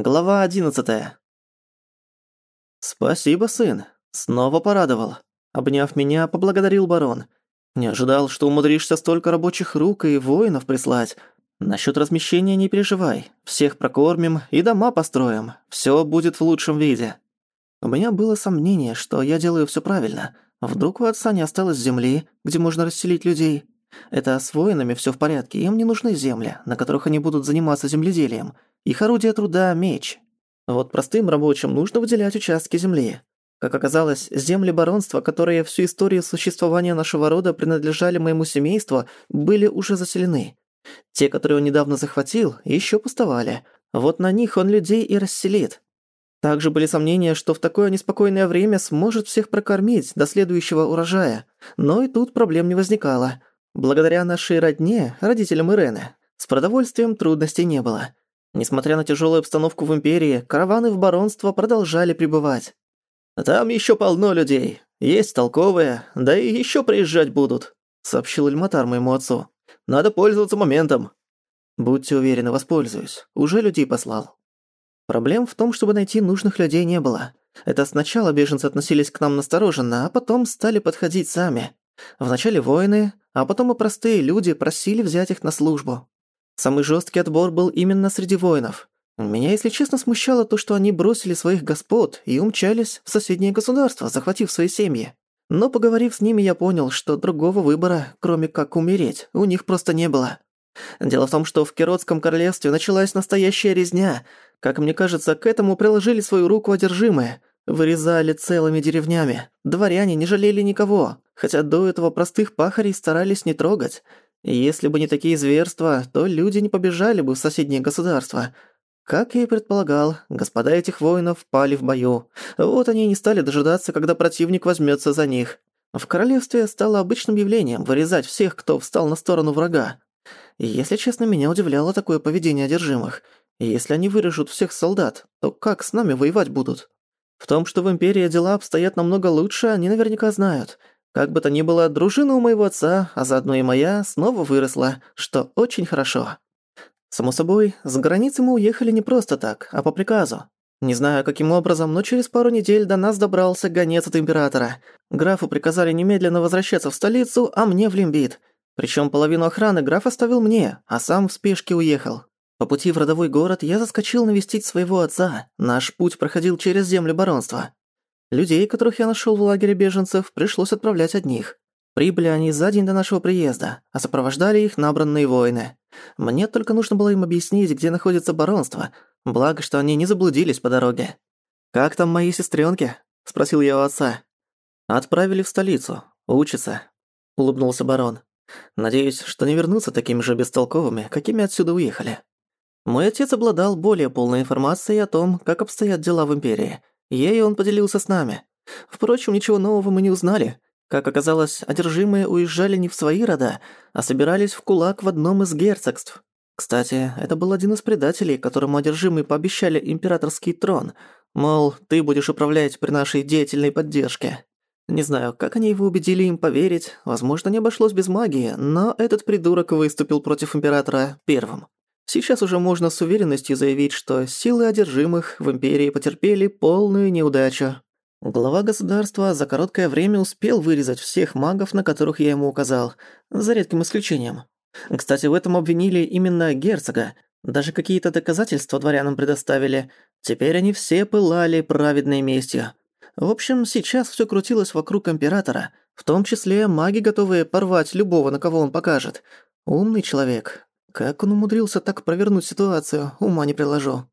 Глава одиннадцатая. «Спасибо, сын. Снова порадовал». Обняв меня, поблагодарил барон. «Не ожидал, что умудришься столько рабочих рук и воинов прислать. Насчёт размещения не переживай. Всех прокормим и дома построим. Всё будет в лучшем виде». У меня было сомнение, что я делаю всё правильно. Вдруг у отца не осталось земли, где можно расселить людей. Это с воинами всё в порядке, им не нужны земли, на которых они будут заниматься земледелием – их орудие труда – меч. Вот простым рабочим нужно выделять участки земли. Как оказалось, земли баронства, которые всю историю существования нашего рода принадлежали моему семейству, были уже заселены. Те, которые он недавно захватил, еще пустовали. Вот на них он людей и расселит. Также были сомнения, что в такое неспокойное время сможет всех прокормить до следующего урожая. Но и тут проблем не возникало. Благодаря нашей родне, родителям Ирены, с продовольствием трудностей не было. Несмотря на тяжелую обстановку в Империи, караваны в баронство продолжали пребывать. «Там еще полно людей. Есть толковые, да и еще приезжать будут», — сообщил Эльматар моему отцу. «Надо пользоваться моментом». «Будьте уверены, воспользуюсь. Уже людей послал». Проблем в том, чтобы найти нужных людей не было. Это сначала беженцы относились к нам настороженно, а потом стали подходить сами. Вначале воины, а потом и простые люди просили взять их на службу. Самый жесткий отбор был именно среди воинов. Меня, если честно, смущало то, что они бросили своих господ и умчались в соседние государства, захватив свои семьи. Но поговорив с ними, я понял, что другого выбора, кроме как умереть, у них просто не было. Дело в том, что в Киротском королевстве началась настоящая резня. Как мне кажется, к этому приложили свою руку одержимые. Вырезали целыми деревнями. Дворяне не жалели никого, хотя до этого простых пахарей старались не трогать. Если бы не такие зверства, то люди не побежали бы в соседние государства. Как я и предполагал, господа этих воинов пали в бою. Вот они и не стали дожидаться, когда противник возьмется за них. В королевстве стало обычным явлением вырезать всех, кто встал на сторону врага. Если честно, меня удивляло такое поведение одержимых. Если они вырежут всех солдат, то как с нами воевать будут? В том, что в Империи дела обстоят намного лучше, они наверняка знают. Как бы то ни было, дружина у моего отца, а заодно и моя, снова выросла, что очень хорошо. Само собой, с границы мы уехали не просто так, а по приказу. Не знаю, каким образом, но через пару недель до нас добрался гонец от императора. Графу приказали немедленно возвращаться в столицу, а мне в Лимбит. Причём половину охраны граф оставил мне, а сам в спешке уехал. По пути в родовой город я заскочил навестить своего отца. Наш путь проходил через земли баронства. Людей, которых я нашёл в лагере беженцев, пришлось отправлять одних. Прибыли они за день до нашего приезда, а сопровождали их набранные воины. Мне только нужно было им объяснить, где находится баронство, благо, что они не заблудились по дороге. «Как там мои сестрёнки?» – спросил я у отца. «Отправили в столицу. Учатся», – улыбнулся барон. «Надеюсь, что не вернутся такими же бестолковыми, какими отсюда уехали». Мой отец обладал более полной информацией о том, как обстоят дела в Империи, Ей он поделился с нами. Впрочем, ничего нового мы не узнали. Как оказалось, одержимые уезжали не в свои рода, а собирались в кулак в одном из герцогств. Кстати, это был один из предателей, которому одержимые пообещали императорский трон. Мол, ты будешь управлять при нашей деятельной поддержке. Не знаю, как они его убедили им поверить, возможно, не обошлось без магии, но этот придурок выступил против императора первым. Сейчас уже можно с уверенностью заявить, что силы одержимых в империи потерпели полную неудачу. Глава государства за короткое время успел вырезать всех магов, на которых я ему указал, за редким исключением. Кстати, в этом обвинили именно герцога. Даже какие-то доказательства дворянам предоставили. Теперь они все пылали праведной местью. В общем, сейчас всё крутилось вокруг императора, в том числе маги, готовые порвать любого, на кого он покажет. Умный человек, как он умудрился так провернуть ситуацию, ума не приложу.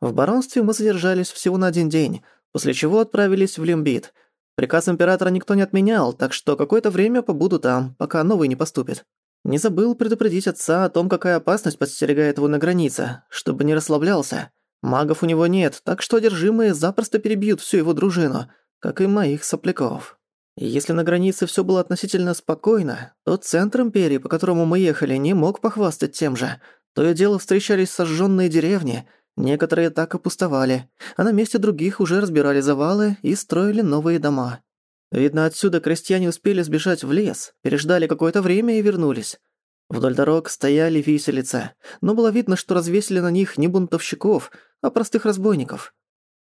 В баронстве мы задержались всего на один день, после чего отправились в Лимбит. Приказ императора никто не отменял, так что какое-то время побуду там, пока новый не поступит. Не забыл предупредить отца о том, какая опасность подстерегает его на границе, чтобы не расслаблялся. Магов у него нет, так что одержимые запросто перебьют всю его дружину, как и моих сопляков. Если на границе всё было относительно спокойно, то центр империи, по которому мы ехали, не мог похвастать тем же. То и дело встречались сожжённые деревни, некоторые так и пустовали, а на месте других уже разбирали завалы и строили новые дома. Видно, отсюда крестьяне успели сбежать в лес, переждали какое-то время и вернулись. Вдоль дорог стояли виселицы, но было видно, что развесили на них не бунтовщиков, а простых разбойников –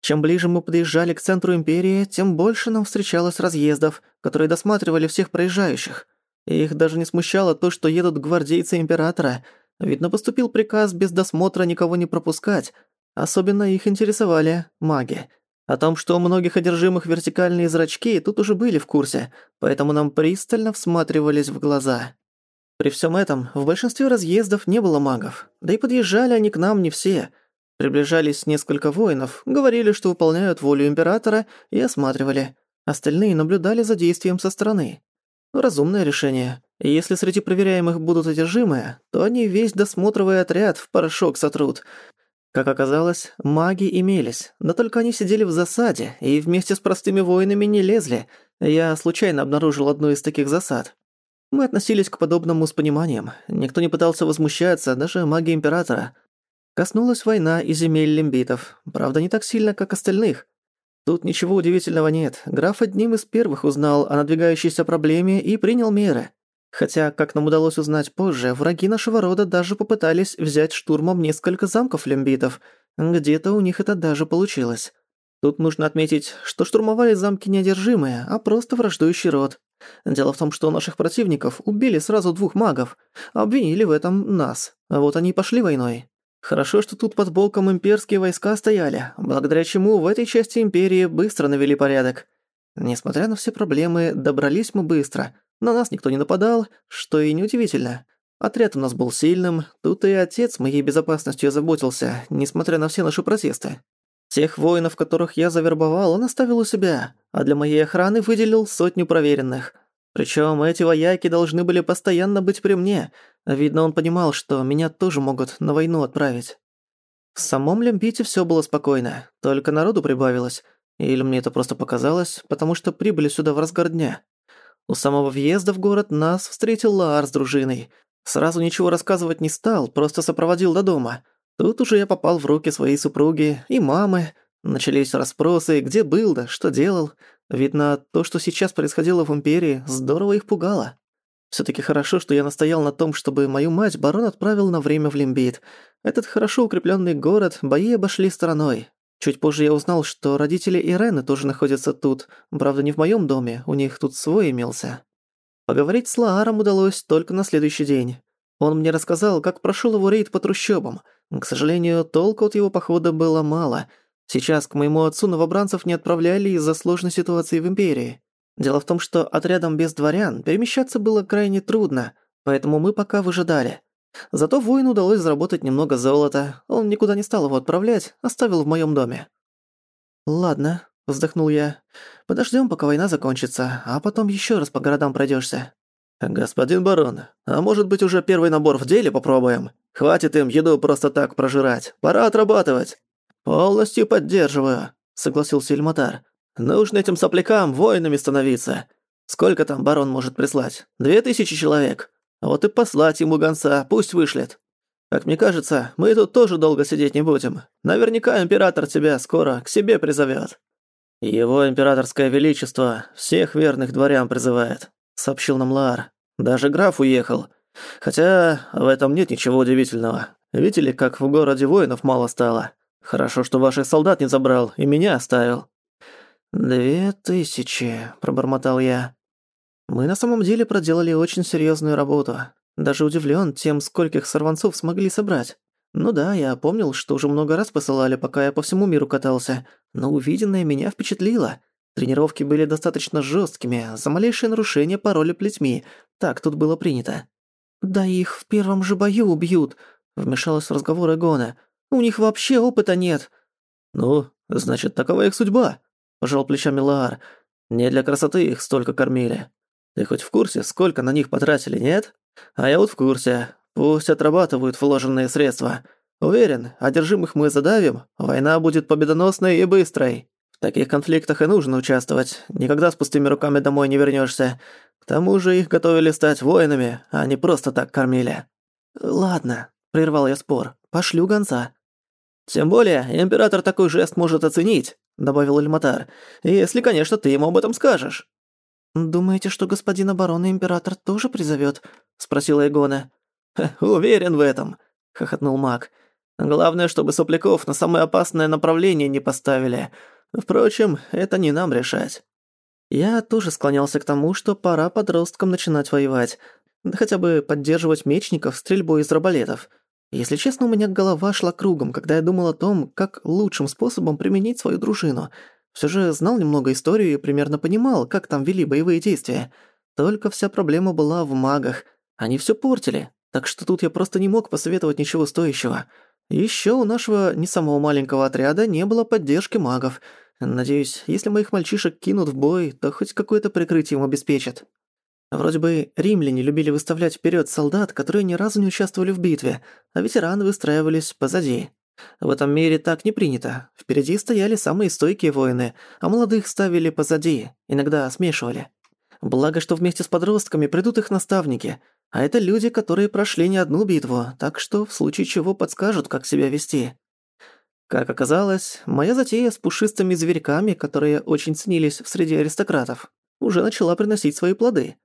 чем ближе мы подъезжали к центру Империи, тем больше нам встречалось разъездов, которые досматривали всех проезжающих. И их даже не смущало то, что едут гвардейцы Императора. Видно, поступил приказ без досмотра никого не пропускать. Особенно их интересовали маги. О том, что у многих одержимых вертикальные зрачки, тут уже были в курсе, поэтому нам пристально всматривались в глаза. При всем этом, в большинстве разъездов не было магов. Да и подъезжали они к нам не все – Приближались несколько воинов, говорили, что выполняют волю императора, и осматривали. Остальные наблюдали за действием со стороны. Разумное решение. Если среди проверяемых будут одержимые, то они весь досмотровый отряд в порошок сотрут. Как оказалось, маги имелись, но только они сидели в засаде и вместе с простыми воинами не лезли. Я случайно обнаружил одну из таких засад. Мы относились к подобному с пониманием. Никто не пытался возмущаться, даже маги Императора – Коснулась война и земель лимбитов, правда, не так сильно, как остальных. Тут ничего удивительного нет, граф одним из первых узнал о надвигающейся проблеме и принял меры. Хотя, как нам удалось узнать позже, враги нашего рода даже попытались взять штурмом несколько замков лимбитов, где-то у них это даже получилось. Тут нужно отметить, что штурмовали замки неодержимые, а просто враждующий род. Дело в том, что наших противников убили сразу двух магов, обвинили в этом нас, а вот они и пошли войной. Хорошо, что тут под боком имперские войска стояли, благодаря чему в этой части империи быстро навели порядок. Несмотря на все проблемы, добрались мы быстро. На нас никто не нападал, что и неудивительно. Отряд у нас был сильным, тут и отец моей безопасностью заботился, несмотря на все наши протесты. Тех воинов, которых я завербовал, он оставил у себя, а для моей охраны выделил сотню проверенных. Причем эти вояки должны были постоянно быть при мне – Видно, он понимал, что меня тоже могут на войну отправить. В самом Лембите все было спокойно, только народу прибавилось. Или мне это просто показалось, потому что прибыли сюда в разгар дня. У самого въезда в город нас встретил Лаар с дружиной. Сразу ничего рассказывать не стал, просто сопроводил до дома. Тут уже я попал в руки своей супруги и мамы. Начались расспросы, где был да, что делал. Видно, то, что сейчас происходило в Империи, здорово их пугало. Все-таки хорошо, что я настоял на том, чтобы мою мать барон отправил на время в Лимбит. Этот хорошо укрепленный город бои обошли стороной. Чуть позже я узнал, что родители Ирены тоже находятся тут. Правда, не в моем доме, у них тут свой имелся. Поговорить с Лааром удалось только на следующий день. Он мне рассказал, как прошел его рейд по трущобам. К сожалению, толку от его похода было мало. Сейчас к моему отцу новобранцев не отправляли из-за сложной ситуации в Империи. Дело в том, что отрядом без дворян перемещаться было крайне трудно, поэтому мы пока выжидали. Зато воину удалось заработать немного золота, он никуда не стал его отправлять, оставил в моём доме. «Ладно», — вздохнул я, — «подождём, пока война закончится, а потом ещё раз по городам пройдёшься». «Господин барон, а может быть уже первый набор в деле попробуем? Хватит им еду просто так прожирать, пора отрабатывать». «Полностью поддерживаю», — согласился Эльматар. Нужно этим соплякам воинами становиться. Сколько там барон может прислать? Две тысячи человек. А вот и послать ему гонца, пусть вышлет. Как мне кажется, мы тут тоже долго сидеть не будем. Наверняка император тебя скоро к себе призовет. Его императорское величество всех верных дворян призывает, сообщил нам Лаар. Даже граф уехал. Хотя в этом нет ничего удивительного. Видели, как в городе воинов мало стало? Хорошо, что ваших солдат не забрал и меня оставил. «Две тысячи», — пробормотал я. Мы на самом деле проделали очень серьезную работу. Даже удивлен тем, скольких сорванцов смогли собрать. Ну да, я помнил, что уже много раз посылали, пока я по всему миру катался, но увиденное меня впечатлило. Тренировки были достаточно жесткими. за малейшее нарушение пароли плетьми. Так тут было принято. «Да их в первом же бою убьют», — вмешалась в разговор Эгона. «У них вообще опыта нет». «Ну, значит, такова их судьба», пожал плечами Лаар. Не для красоты их столько кормили. Ты хоть в курсе, сколько на них потратили, нет? А я вот в курсе. Пусть отрабатывают вложенные средства. Уверен, одержимых мы задавим, война будет победоносной и быстрой. В таких конфликтах и нужно участвовать. Никогда с пустыми руками домой не вернешься. К тому же их готовили стать воинами, а не просто так кормили. Ладно, прервал я спор. Пошлю гонца. Тем более, император такой жест может оценить. — добавил Эльматар. «Если, конечно, ты ему об этом скажешь». «Думаете, что господина барона император тоже призовет? — спросила Эгона. «Уверен в этом», — хохотнул маг. «Главное, чтобы сопляков на самое опасное направление не поставили. Впрочем, это не нам решать». Я тоже склонялся к тому, что пора подросткам начинать воевать. Да хотя бы поддерживать мечников стрельбой из раболетов. — если честно, у меня голова шла кругом, когда я думал о том, как лучшим способом применить свою дружину. Все же знал немного историю и примерно понимал, как там вели боевые действия. Только вся проблема была в магах. Они все портили, так что тут я просто не мог посоветовать ничего стоящего. Еще у нашего не самого маленького отряда не было поддержки магов. Надеюсь, если моих мальчишек кинут в бой, то хоть какое-то прикрытие им обеспечат. Вроде бы римляне любили выставлять вперед солдат, которые ни разу не участвовали в битве, а ветераны выстраивались позади. В этом мире так не принято. Впереди стояли самые стойкие воины, а молодых ставили позади, иногда смешивали. Благо, что вместе с подростками придут их наставники, а это люди, которые прошли не одну битву, так что в случае чего подскажут, как себя вести. Как оказалось, моя затея с пушистыми зверьками, которые очень ценились в среде аристократов, уже начала приносить свои плоды.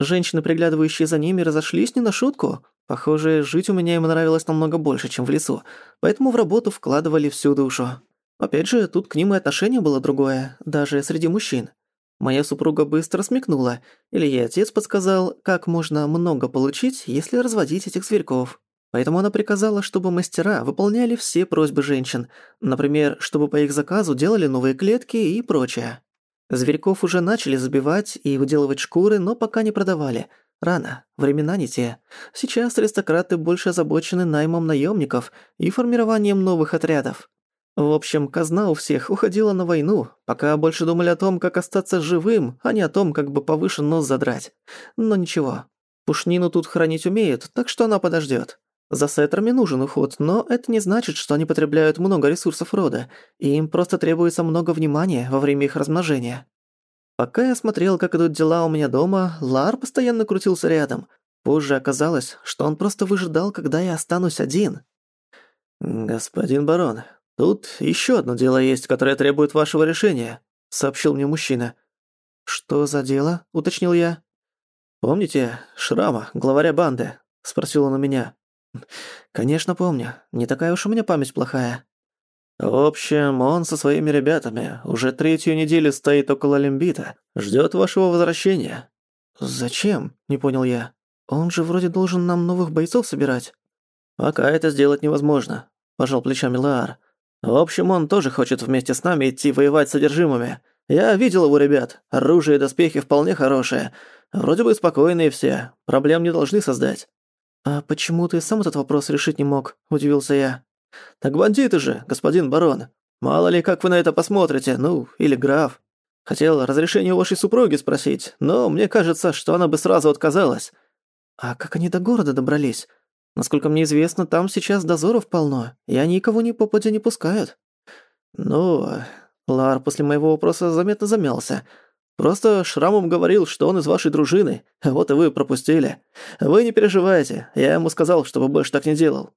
Женщины, приглядывающие за ними, разошлись не на шутку. Похоже, жить у меня им нравилось намного больше, чем в лесу, поэтому в работу вкладывали всю душу. Опять же, тут к ним и отношение было другое, даже среди мужчин. Моя супруга быстро смекнула, или ей отец подсказал, как можно много получить, если разводить этих зверьков. Поэтому она приказала, чтобы мастера выполняли все просьбы женщин, например, чтобы по их заказу делали новые клетки и прочее. Зверьков уже начали забивать и выделывать шкуры, но пока не продавали. Рано, времена не те. Сейчас аристократы больше озабочены наймом наемников и формированием новых отрядов. В общем, казна у всех уходила на войну, пока больше думали о том, как остаться живым, а не о том, как бы повыше нос задрать. Но ничего. Пушнину тут хранить умеют, так что она подождет. За сеттерами нужен уход, но это не значит, что они потребляют много ресурсов рода, и им просто требуется много внимания во время их размножения. Пока я смотрел, как идут дела у меня дома, Лар постоянно крутился рядом. Позже оказалось, что он просто выжидал, когда я останусь один. «Господин барон, тут еще одно дело есть, которое требует вашего решения», — сообщил мне мужчина. «Что за дело?» — уточнил я. «Помните Шрама, главаря банды?» — спросил он у меня. «Конечно помню. Не такая уж у меня память плохая». В общем, он со своими ребятами уже третью неделю стоит около Лимбита, ждёт вашего возвращения. Зачем? Не понял я. Он же вроде должен нам новых бойцов собирать. Пока это сделать невозможно, пожал плечами Лаар. В общем, он тоже хочет вместе с нами идти воевать с содержимыми. Я видел его ребят. Оружие и доспехи вполне хорошие. Вроде бы спокойные все. Проблем не должны создать. «А почему ты сам этот вопрос решить не мог?» – удивился я. «Так бандиты же, господин барон. Мало ли, как вы на это посмотрите, ну, или граф. Хотел разрешение у вашей супруги спросить, но мне кажется, что она бы сразу отказалась». «А как они до города добрались? Насколько мне известно, там сейчас дозоров полно, и они никого ни попадя не пускают». «Ну...» а, Лар после моего вопроса заметно замялся – Просто Шрамом говорил, что он из вашей дружины, вот и вы пропустили. Вы не переживайте, я ему сказал, чтобы больше так не делал».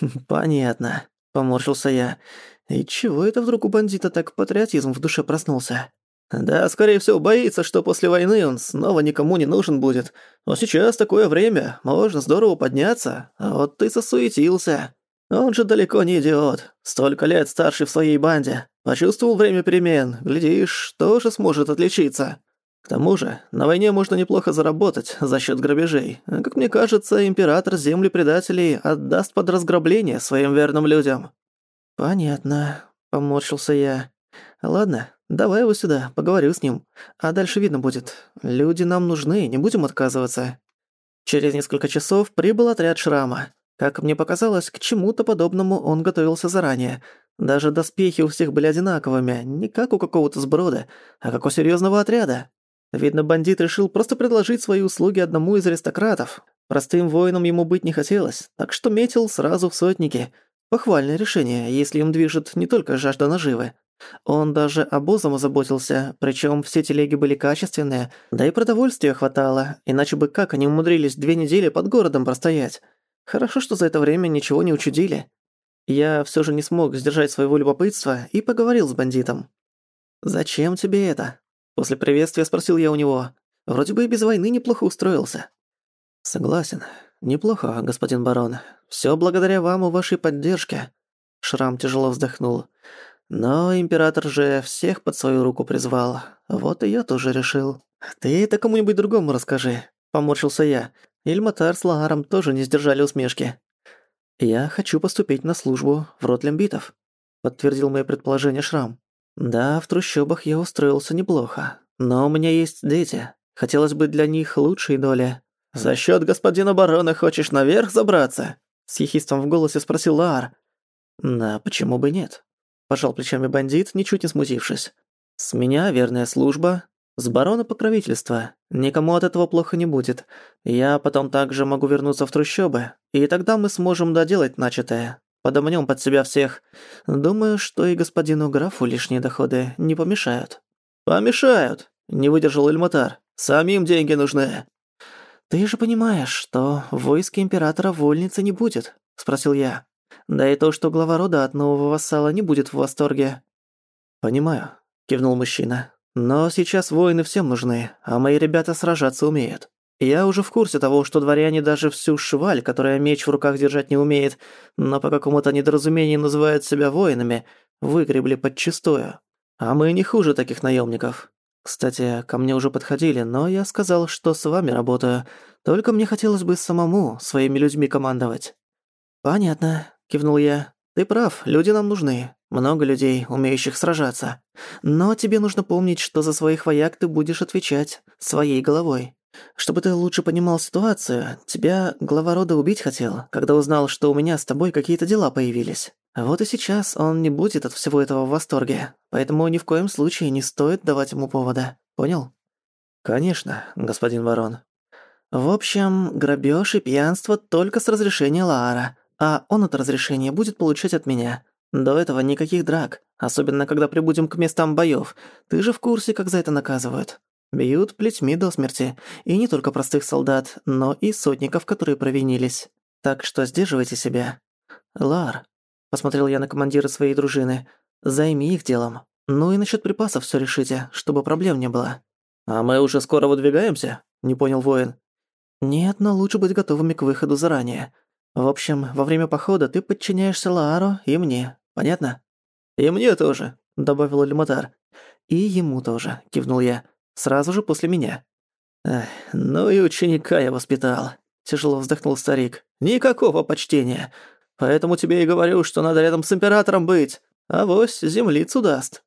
«Понятно», — поморщился я. «И чего это вдруг у бандита так патриотизм в душе проснулся?» «Да, скорее всего, боится, что после войны он снова никому не нужен будет. Но сейчас такое время, можно здорово подняться, а вот ты сосуетился. Он же далеко не идиот, столько лет старший в своей банде. Почувствовал время перемен, глядишь, тоже сможет отличиться. К тому же, на войне можно неплохо заработать за счет грабежей. Как мне кажется, император земли предателей отдаст под разграбление своим верным людям». «Понятно», — поморщился я. «Ладно, давай его сюда, поговорю с ним. А дальше видно будет. Люди нам нужны, не будем отказываться». Через несколько часов прибыл отряд Шрама. Как мне показалось, к чему-то подобному он готовился заранее — даже доспехи у всех были одинаковыми, не как у какого-то сброда, а как у серьёзного отряда. Видно, бандит решил просто предложить свои услуги одному из аристократов. Простым воинам ему быть не хотелось, так что метил сразу в сотники. Похвальное решение, если им движет не только жажда наживы. Он даже обозом озаботился, причём все телеги были качественные, да и продовольствия хватало, иначе бы как они умудрились две недели под городом простоять. Хорошо, что за это время ничего не учудили. Я все же не смог сдержать своего любопытства и поговорил с бандитом. «Зачем тебе это?» После приветствия спросил я у него. «Вроде бы и без войны неплохо устроился». «Согласен. Неплохо, господин барон. Все благодаря вам и вашей поддержке». Шрам тяжело вздохнул. «Но император же всех под свою руку призвал. Вот и я тоже решил». «Ты это кому-нибудь другому расскажи», — поморщился я. Ильматар с Лааром тоже не сдержали усмешки. «Я хочу поступить на службу в рот лимбитов», — подтвердил мои предположение Шрам. «Да, в трущобах я устроился неплохо, но у меня есть дети. Хотелось бы для них лучшей доли». «За счет господина барона хочешь наверх забраться?» — с ехистом в голосе спросил Лаар. «Да, почему бы нет?» — пожал плечами бандит, ничуть не смутившись. «С меня верная служба, с барона покровительства. Никому от этого плохо не будет. Я потом также могу вернуться в трущобы, и тогда мы сможем доделать начатое. Подомнём под себя всех. Думаю, что и господину графу лишние доходы не помешают». «Помешают!» — не выдержал Эльматар. «Самим деньги нужны!» «Ты же понимаешь, что войск императора вольницы не будет?» — спросил я. «Да и то, что глава рода от нового вассала не будет в восторге». «Понимаю», — кивнул мужчина. Но сейчас воины всем нужны, а мои ребята сражаться умеют. Я уже в курсе того, что дворяне даже всю шваль, которая меч в руках держать не умеет, но по какому-то недоразумению называют себя воинами, выгребли подчистую. А мы не хуже таких наемников. Кстати, ко мне уже подходили, но я сказал, что с вами работаю. Только мне хотелось бы самому своими людьми командовать. «Понятно», — кивнул я. «Ты прав, люди нам нужны много людей, умеющих сражаться. Но тебе нужно помнить, что за своих вояк ты будешь отвечать своей головой. Чтобы ты лучше понимал ситуацию, тебя глава рода убить хотел, когда узнал, что у меня с тобой какие-то дела появились. Вот и сейчас он не будет от всего этого в восторге, поэтому ни в коем случае не стоит давать ему повода. Понял? Конечно, господин барон. В общем, грабеж и пьянство только с разрешения Лаара, а он это разрешение будет получать от меня. До этого никаких драк, особенно когда прибудем к местам боёв. Ты же в курсе, как за это наказывают. Бьют плетьми до смерти. И не только простых солдат, но и сотников, которые провинились. Так что сдерживайте себя. Лар, посмотрел я на командира своей дружины, займи их делом. Ну и насчёт припасов всё решите, чтобы проблем не было. А мы уже скоро выдвигаемся? Не понял воин. Нет, но лучше быть готовыми к выходу заранее. В общем, во время похода ты подчиняешься Лару и мне, Понятно?» «И мне тоже», — добавил Альматар. «И ему тоже», — кивнул я. «Сразу же после меня». Эх, «Ну и ученика я воспитал», — тяжело вздохнул старик. «Никакого почтения. Поэтому тебе и говорю, что надо рядом с императором быть. А вось землицу даст».